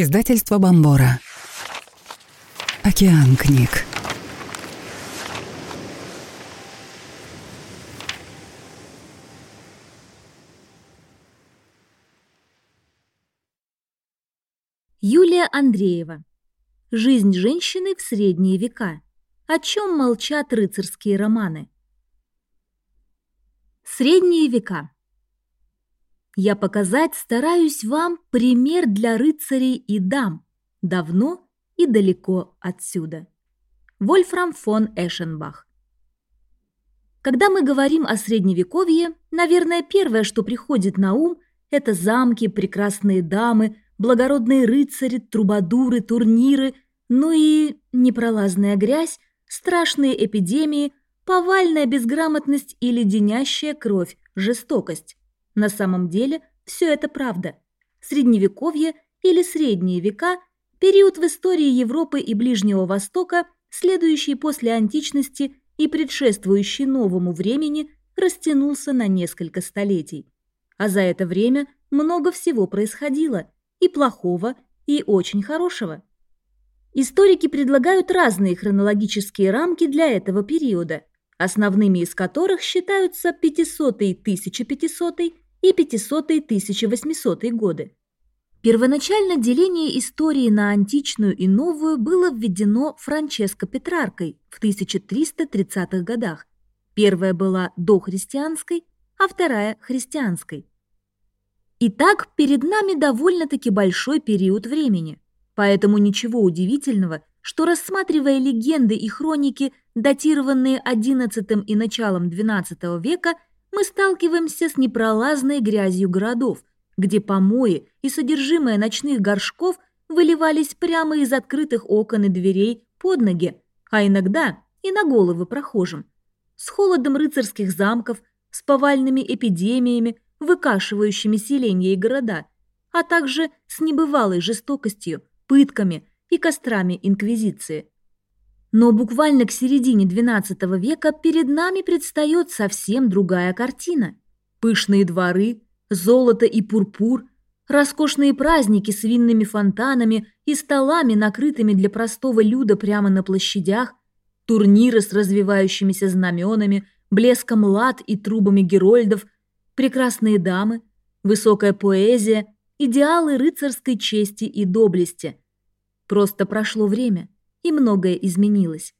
Издательство Бомбора. Океан книг. Юлия Андреева. Жизнь женщины в средние века. О чем молчат рыцарские романы? Средние века. Я показать стараюсь вам пример для рыцарей и дам, давно и далеко отсюда. Вольфрам фон Эшенбах. Когда мы говорим о средневековье, наверное, первое, что приходит на ум, это замки, прекрасные дамы, благородные рыцари, трубадуры, турниры, ну и непролазная грязь, страшные эпидемии, повальная безграмотность и леденящая кровь, жестокость. На самом деле все это правда. Средневековье или средние века – период в истории Европы и Ближнего Востока, следующий после античности и предшествующий новому времени, растянулся на несколько столетий. А за это время много всего происходило, и плохого, и очень хорошего. Историки предлагают разные хронологические рамки для этого периода, основными из которых считаются 500-1500 и 500-1800 годы. Первоначально деление истории на античную и новую было введено Франческо Петраркой в 1330-х годах. Первая была дохристианской, а вторая – христианской. Итак, перед нами довольно-таки большой период времени, поэтому ничего удивительного, что рассматривая легенды и хроники, датированные XI и началом XII века – мы сталкиваемся с непролазной грязью городов, где помои и содержимое ночных горшков выливались прямо из открытых окон и дверей под ноги, а иногда и на головы прохожим. С холодом рыцарских замков, с повальными эпидемиями, выкашивающими селения и города, а также с небывалой жестокостью, пытками и кострами инквизиции – но буквально к середине XII века перед нами предстает совсем другая картина. Пышные дворы, золото и пурпур, роскошные праздники с винными фонтанами и столами, накрытыми для простого люда прямо на площадях, турниры с развивающимися знаменами, блеском лад и трубами герольдов, прекрасные дамы, высокая поэзия, идеалы рыцарской чести и доблести. Просто прошло время – и многое изменилось.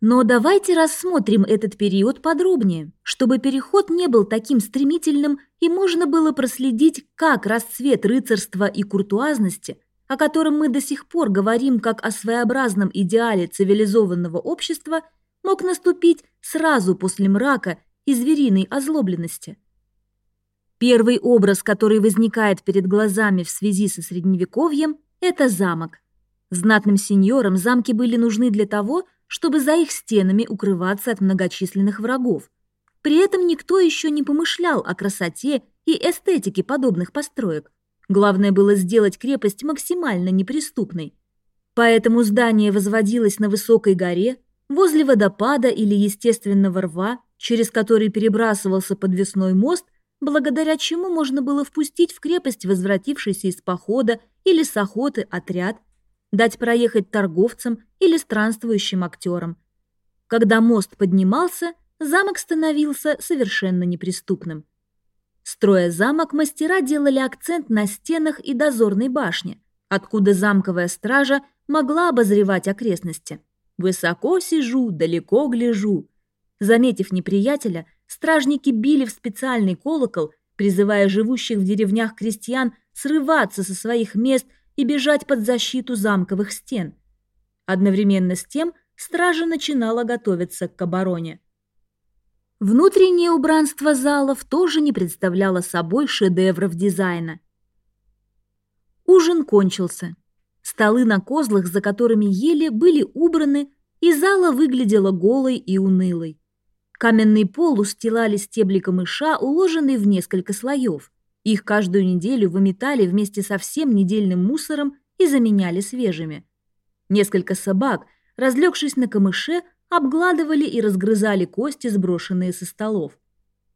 Но давайте рассмотрим этот период подробнее, чтобы переход не был таким стремительным и можно было проследить, как расцвет рыцарства и куртуазности, о котором мы до сих пор говорим как о своеобразном идеале цивилизованного общества, мог наступить сразу после мрака и звериной озлобленности. Первый образ, который возникает перед глазами в связи со Средневековьем, это замок. Знатным сеньорам замки были нужны для того, чтобы за их стенами укрываться от многочисленных врагов. При этом никто еще не помышлял о красоте и эстетике подобных построек. Главное было сделать крепость максимально неприступной. Поэтому здание возводилось на высокой горе, возле водопада или естественного рва, через который перебрасывался подвесной мост, благодаря чему можно было впустить в крепость возвратившийся из похода или с охоты отряд – дать проехать торговцам или странствующим актерам. Когда мост поднимался, замок становился совершенно неприступным. Строя замок, мастера делали акцент на стенах и дозорной башне, откуда замковая стража могла обозревать окрестности. «Высоко сижу, далеко гляжу». Заметив неприятеля, стражники били в специальный колокол, призывая живущих в деревнях крестьян срываться со своих мест – и бежать под защиту замковых стен. Одновременно с тем стража начинала готовиться к обороне. Внутреннее убранство залов тоже не представляло собой шедевров дизайна. Ужин кончился. Столы на козлах, за которыми ели, были убраны, и зала выглядела голой и унылой. Каменный пол устилали стебли камыша, уложенные в несколько слоев. Их каждую неделю выметали вместе со всем недельным мусором и заменяли свежими. Несколько собак, разлегшись на камыше, обгладывали и разгрызали кости, сброшенные со столов.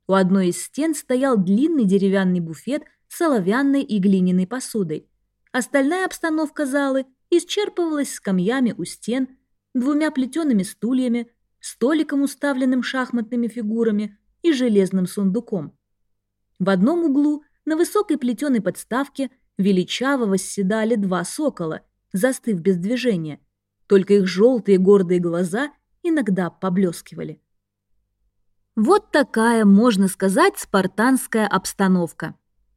У одной из стен стоял длинный деревянный буфет с оловянной и глиняной посудой, Остальная обстановка залы исчерпывалась скамьями у стен, двумя плетеными стульями, столиком, уставленным шахматными фигурами и железным сундуком. В одном углу на высокой плетеной подставке величаво восседали два сокола, застыв без движения. Только их желтые гордые глаза иногда поблескивали. Вот такая, можно сказать, спартанская обстановка.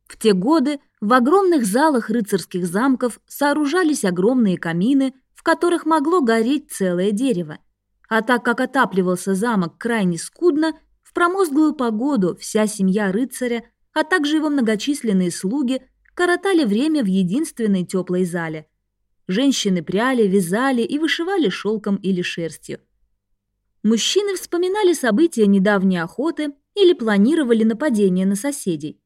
В те годы в огромных залах рыцарских замков сооружались огромные камины, в которых могло гореть целое дерево. А так как отапливался замок крайне скудно, в промозглую погоду вся семья рыцаря, а также его многочисленные слуги, коротали время в единственной теплой зале. Женщины пряли, вязали и вышивали шелком или шерстью. Мужчины вспоминали события недавней охоты или планировали нападение на соседей.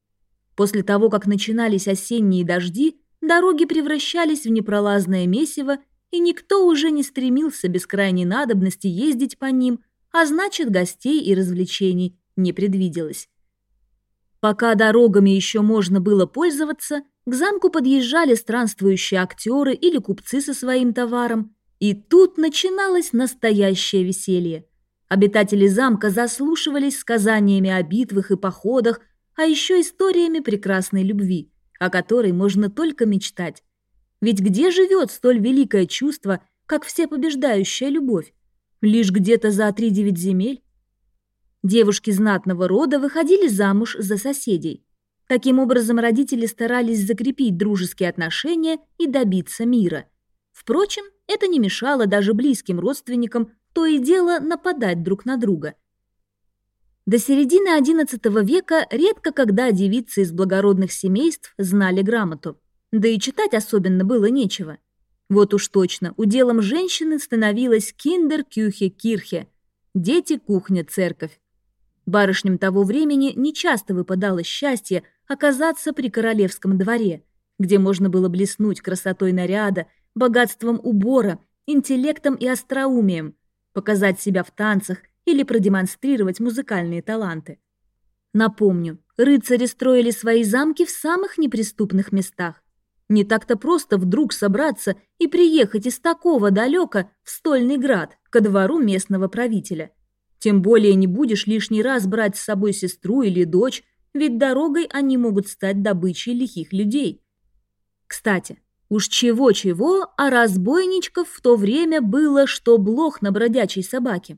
После того, как начинались осенние дожди, дороги превращались в непролазное месиво, и никто уже не стремился без крайней надобности ездить по ним, а значит, гостей и развлечений не предвиделось. Пока дорогами еще можно было пользоваться, к замку подъезжали странствующие актеры или купцы со своим товаром, и тут начиналось настоящее веселье. Обитатели замка заслушивались сказаниями о битвах и походах, а еще историями прекрасной любви, о которой можно только мечтать. Ведь где живет столь великое чувство, как всепобеждающая любовь? Лишь где-то за три-девять земель? Девушки знатного рода выходили замуж за соседей. Таким образом, родители старались закрепить дружеские отношения и добиться мира. Впрочем, это не мешало даже близким родственникам то и дело нападать друг на друга – до середины XI века редко когда девицы из благородных семейств знали грамоту. Да и читать особенно было нечего. Вот уж точно, уделом женщины становилась киндер кюхе кирхе – дети, кухня, церковь. Барышням того времени нечасто выпадало счастье оказаться при королевском дворе, где можно было блеснуть красотой наряда, богатством убора, интеллектом и остроумием, показать себя в танцах – или продемонстрировать музыкальные таланты. Напомню, рыцари строили свои замки в самых неприступных местах. Не так-то просто вдруг собраться и приехать из такого далека в Стольный град, ко двору местного правителя. Тем более не будешь лишний раз брать с собой сестру или дочь, ведь дорогой они могут стать добычей лихих людей. Кстати, уж чего-чего, а разбойничков в то время было, что блох на бродячей собаке.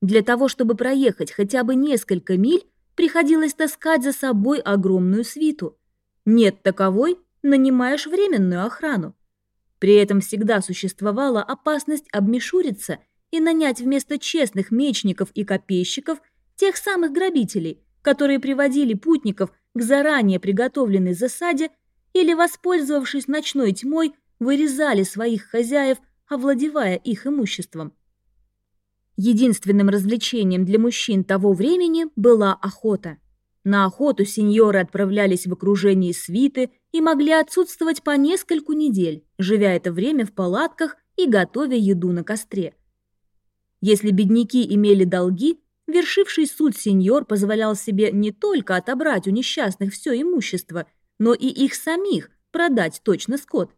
Для того, чтобы проехать хотя бы несколько миль, приходилось таскать за собой огромную свиту. Нет таковой, нанимаешь временную охрану. При этом всегда существовала опасность обмешуриться и нанять вместо честных мечников и копейщиков тех самых грабителей, которые приводили путников к заранее приготовленной засаде или, воспользовавшись ночной тьмой, вырезали своих хозяев, овладевая их имуществом. Единственным развлечением для мужчин того времени была охота. На охоту сеньоры отправлялись в окружении свиты и могли отсутствовать по нескольку недель, живя это время в палатках и готовя еду на костре. Если бедняки имели долги, вершивший суд сеньор позволял себе не только отобрать у несчастных все имущество, но и их самих продать точно скот.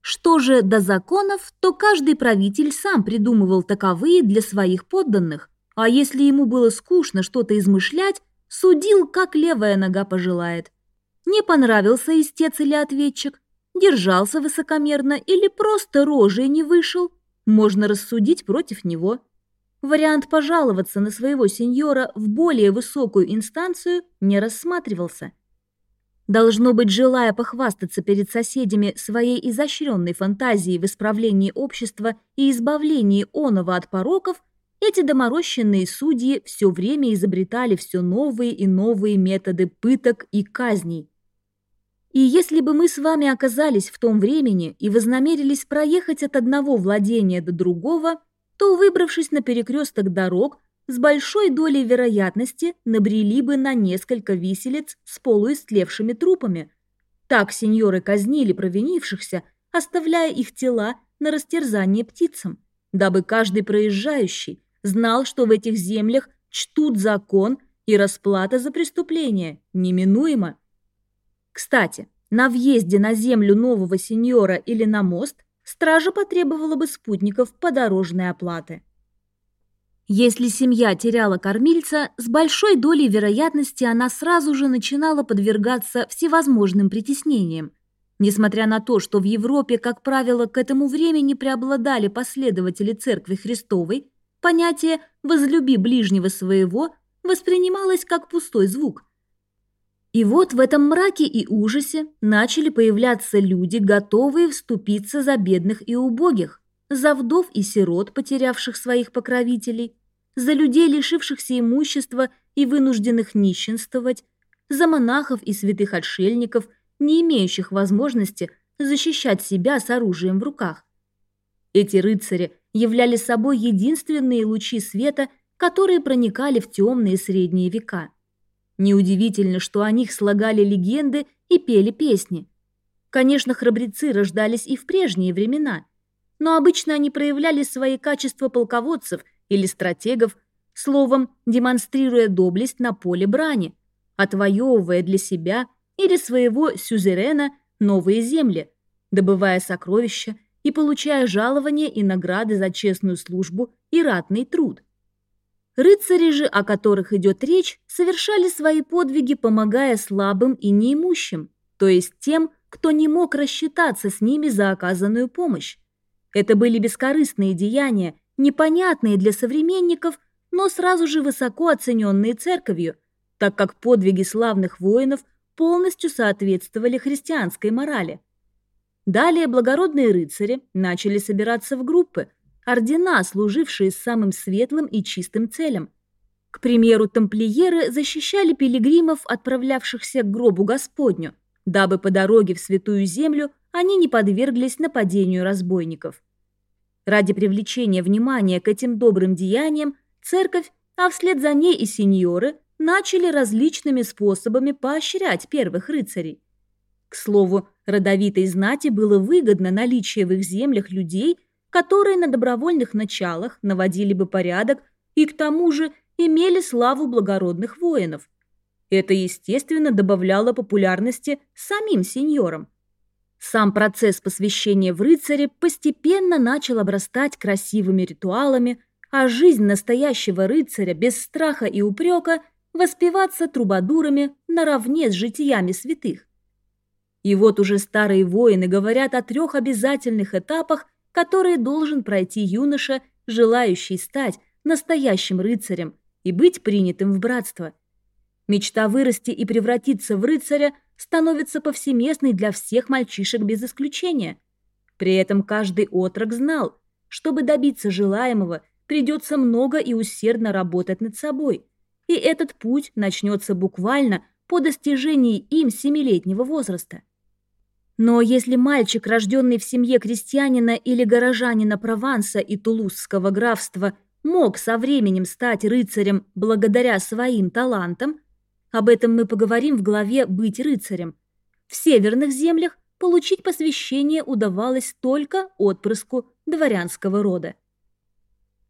Что же до законов, то каждый правитель сам придумывал таковые для своих подданных, а если ему было скучно что-то измышлять, судил, как левая нога пожелает. Не понравился истец или ответчик, держался высокомерно или просто рожей не вышел, можно рассудить против него. Вариант пожаловаться на своего сеньора в более высокую инстанцию не рассматривался – Должно быть, желая похвастаться перед соседями своей изощренной фантазией в исправлении общества и избавлении оного от пороков, эти доморощенные судьи все время изобретали все новые и новые методы пыток и казней. И если бы мы с вами оказались в том времени и вознамерились проехать от одного владения до другого, то, выбравшись на перекресток дорог, с большой долей вероятности набрели бы на несколько виселиц с полуистлевшими трупами. Так сеньоры казнили провинившихся, оставляя их тела на растерзание птицам, дабы каждый проезжающий знал, что в этих землях чтут закон и расплата за преступление неминуема. Кстати, на въезде на землю нового сеньора или на мост стража потребовала бы спутников подорожной оплаты. Если семья теряла кормильца, с большой долей вероятности она сразу же начинала подвергаться всевозможным притеснениям. Несмотря на то, что в Европе, как правило, к этому времени преобладали последователи Церкви Христовой, понятие «возлюби ближнего своего» воспринималось как пустой звук. И вот в этом мраке и ужасе начали появляться люди, готовые вступиться за бедных и убогих, за вдов и сирот, потерявших своих покровителей, за людей, лишившихся имущества и вынужденных нищенствовать, за монахов и святых отшельников, не имеющих возможности защищать себя с оружием в руках. Эти рыцари являли собой единственные лучи света, которые проникали в темные средние века. Неудивительно, что о них слагали легенды и пели песни. Конечно, храбрецы рождались и в прежние времена – но обычно они проявляли свои качества полководцев или стратегов, словом, демонстрируя доблесть на поле брани, отвоевывая для себя или своего сюзерена новые земли, добывая сокровища и получая жалования и награды за честную службу и ратный труд. Рыцари же, о которых идет речь, совершали свои подвиги, помогая слабым и неимущим, то есть тем, кто не мог рассчитаться с ними за оказанную помощь. Это были бескорыстные деяния, непонятные для современников, но сразу же высоко оцененные церковью, так как подвиги славных воинов полностью соответствовали христианской морали. Далее благородные рыцари начали собираться в группы, ордена, служившие самым светлым и чистым целям. К примеру, тамплиеры защищали пилигримов, отправлявшихся к гробу Господню, дабы по дороге в Святую Землю они не подверглись нападению разбойников. Ради привлечения внимания к этим добрым деяниям церковь, а вслед за ней и сеньоры, начали различными способами поощрять первых рыцарей. К слову, родовитой знати было выгодно наличие в их землях людей, которые на добровольных началах наводили бы порядок и к тому же имели славу благородных воинов. Это, естественно, добавляло популярности самим сеньорам. Сам процесс посвящения в рыцаре постепенно начал обрастать красивыми ритуалами, а жизнь настоящего рыцаря без страха и упрека воспеваться трубадурами наравне с житиями святых. И вот уже старые воины говорят о трех обязательных этапах, которые должен пройти юноша, желающий стать настоящим рыцарем и быть принятым в братство. Мечта вырасти и превратиться в рыцаря – становится повсеместной для всех мальчишек без исключения. При этом каждый отрок знал, чтобы добиться желаемого, придется много и усердно работать над собой. И этот путь начнется буквально по достижении им семилетнего возраста. Но если мальчик, рожденный в семье крестьянина или горожанина Прованса и Тулузского графства, мог со временем стать рыцарем благодаря своим талантам, об этом мы поговорим в главе «Быть рыцарем». В северных землях получить посвящение удавалось только отпрыску дворянского рода.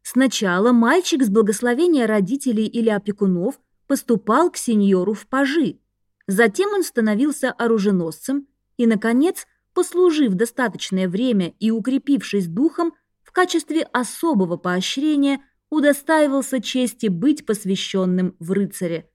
Сначала мальчик с благословения родителей или опекунов поступал к сеньору в пажи. Затем он становился оруженосцем и, наконец, послужив достаточное время и укрепившись духом, в качестве особого поощрения удостаивался чести быть посвященным в рыцаре.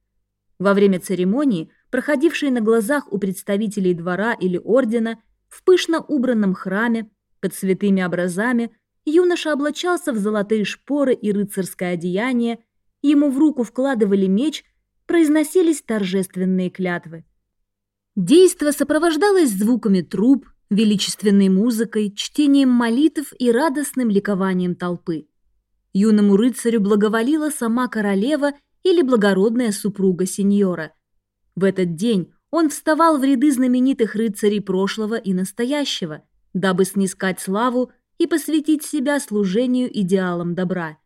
Во время церемонии, проходившей на глазах у представителей двора или ордена, в пышно убранном храме, под святыми образами, юноша облачался в золотые шпоры и рыцарское одеяние, ему в руку вкладывали меч, произносились торжественные клятвы. Действо сопровождалось звуками труб, величественной музыкой, чтением молитв и радостным ликованием толпы. Юному рыцарю благоволила сама королева или благородная супруга сеньора. В этот день он вставал в ряды знаменитых рыцарей прошлого и настоящего, дабы снискать славу и посвятить себя служению идеалам добра.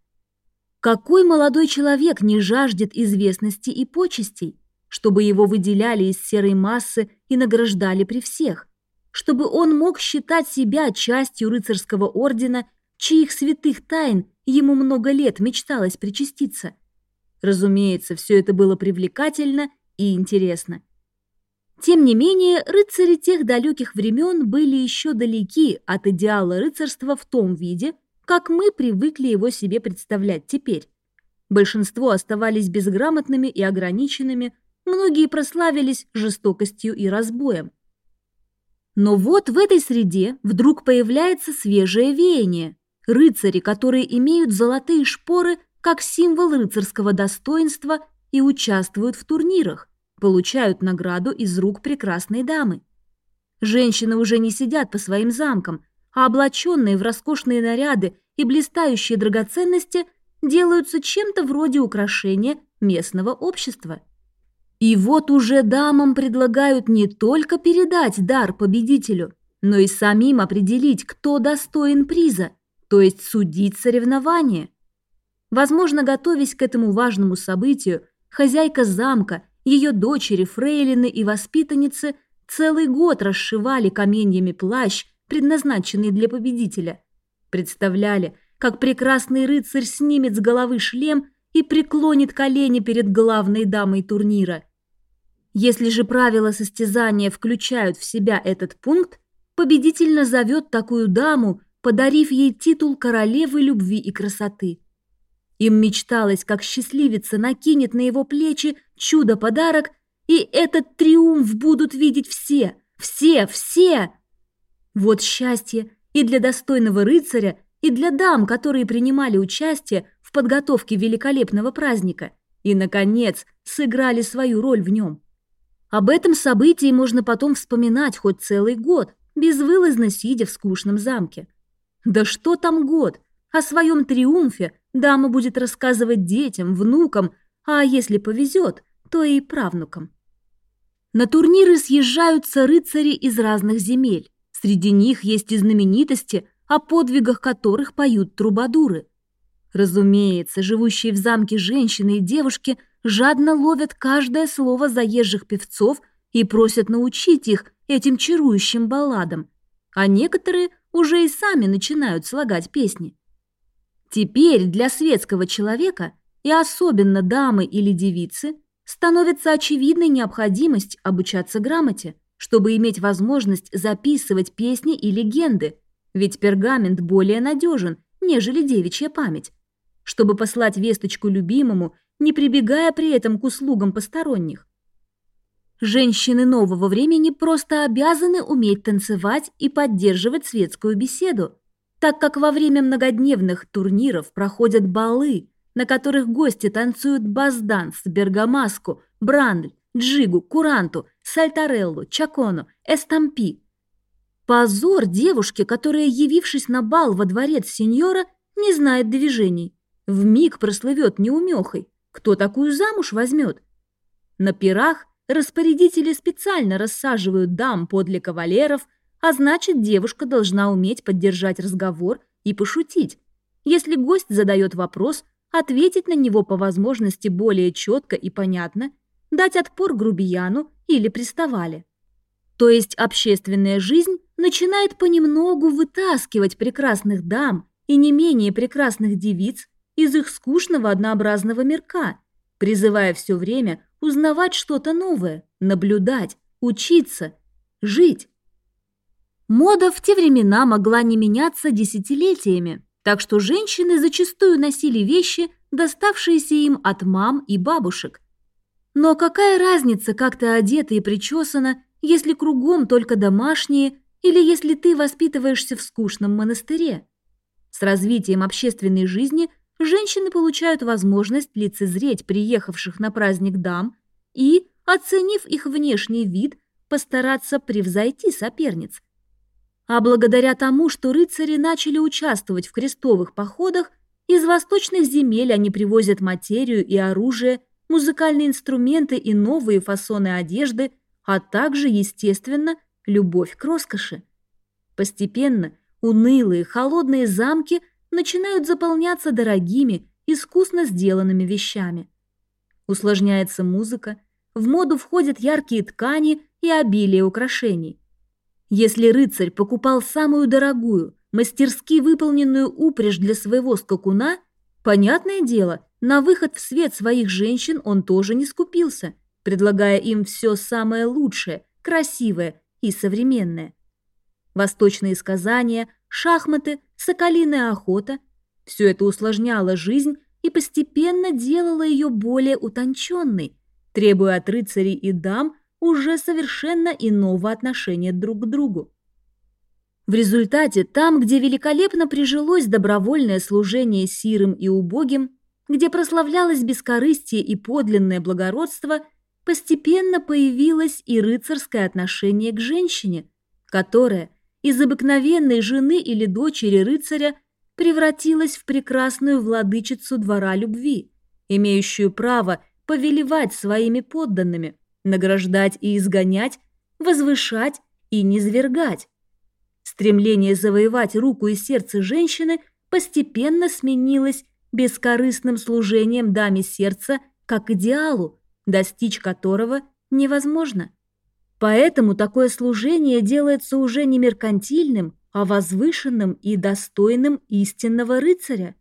Какой молодой человек не жаждет известности и почестей, чтобы его выделяли из серой массы и награждали при всех, чтобы он мог считать себя частью рыцарского ордена, чьих святых тайн ему много лет мечталось причаститься – Разумеется, все это было привлекательно и интересно. Тем не менее, рыцари тех далеких времен были еще далеки от идеала рыцарства в том виде, как мы привыкли его себе представлять теперь. Большинство оставались безграмотными и ограниченными, многие прославились жестокостью и разбоем. Но вот в этой среде вдруг появляется свежее веяние. Рыцари, которые имеют золотые шпоры как символ рыцарского достоинства и участвуют в турнирах, получают награду из рук прекрасной дамы. Женщины уже не сидят по своим замкам, а облаченные в роскошные наряды и блистающие драгоценности делаются чем-то вроде украшения местного общества. И вот уже дамам предлагают не только передать дар победителю, но и самим определить, кто достоин приза, то есть судить соревнования. Возможно, готовясь к этому важному событию, хозяйка замка, ее дочери, фрейлины и воспитанницы целый год расшивали каменьями плащ, предназначенный для победителя. Представляли, как прекрасный рыцарь снимет с головы шлем и преклонит колени перед главной дамой турнира. Если же правила состязания включают в себя этот пункт, победитель назовет такую даму, подарив ей титул королевы любви и красоты. Им мечталось, как счастливица накинет на его плечи чудо-подарок, и этот триумф будут видеть все, все, все. Вот счастье и для достойного рыцаря, и для дам, которые принимали участие подготовке великолепного праздника и, наконец, сыграли свою роль в нем. Об этом событии можно потом вспоминать хоть целый год, безвылазно сидя в скучном замке. Да что там год? О своем триумфе дама будет рассказывать детям, внукам, а если повезет, то и правнукам. На турниры съезжаются рыцари из разных земель. Среди них есть и знаменитости, о подвигах которых поют трубадуры. Разумеется, живущие в замке женщины и девушки жадно ловят каждое слово заезжих певцов и просят научить их этим чарующим балладам, а некоторые уже и сами начинают слагать песни. Теперь для светского человека, и особенно дамы или девицы, становится очевидной необходимость обучаться грамоте, чтобы иметь возможность записывать песни и легенды, ведь пергамент более надежен, нежели девичья память, чтобы послать весточку любимому, не прибегая при этом к услугам посторонних. Женщины нового времени просто обязаны уметь танцевать и поддерживать светскую беседу, так как во время многодневных турниров проходят балы, на которых гости танцуют базданс, бергамаску, брандль, джигу, куранту, сальтареллу, чакону, эстампи. Позор девушке, которая, явившись на бал во дворец сеньора, не знает движений. В миг прослывет неумехой. Кто такую замуж возьмет? На пирах распорядители специально рассаживают дам подле кавалеров – а значит, девушка должна уметь поддержать разговор и пошутить. Если гость задает вопрос, ответить на него по возможности более четко и понятно, дать отпор грубияну или приставали. То есть общественная жизнь начинает понемногу вытаскивать прекрасных дам и не менее прекрасных девиц из их скучного однообразного мирка, призывая все время узнавать что-то новое, наблюдать, учиться, жить. Мода в те времена могла не меняться десятилетиями, так что женщины зачастую носили вещи, доставшиеся им от мам и бабушек. Но какая разница, как ты одета и причесана, если кругом только домашние или если ты воспитываешься в скучном монастыре? С развитием общественной жизни женщины получают возможность лицезреть приехавших на праздник дам и, оценив их внешний вид, постараться превзойти соперниц. А благодаря тому, что рыцари начали участвовать в крестовых походах, из восточных земель они привозят материю и оружие, музыкальные инструменты и новые фасоны одежды, а также, естественно, любовь к роскоши. Постепенно унылые, холодные замки начинают заполняться дорогими, искусно сделанными вещами. Усложняется музыка, в моду входят яркие ткани и обилие украшений – если рыцарь покупал самую дорогую, мастерски выполненную упряжь для своего скакуна, понятное дело, на выход в свет своих женщин он тоже не скупился. предлагая им все самое лучшее, красивое и современное. Восточные сказания, шахматы, соколиная охота – все это усложняло жизнь и постепенно делало ее более утонченной, требуя от рыцарей и дам уже совершенно иного отношения друг к другу. В результате там, где великолепно прижилось добровольное служение сирым и убогим, где прославлялось бескорыстие и подлинное благородство, постепенно появилось и рыцарское отношение к женщине, которая из обыкновенной жены или дочери рыцаря превратилась в прекрасную владычицу двора любви, имеющую право повелевать своими подданными, награждать и изгонять, возвышать и низвергать. Стремление завоевать руку и сердце женщины постепенно сменилось бескорыстным служением даме сердца как идеалу, достичь которого невозможно. Поэтому такое служение делается уже не меркантильным, а возвышенным и достойным истинного рыцаря.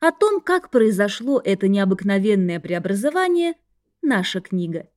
О том, как произошло это необыкновенное преобразование, наша книга –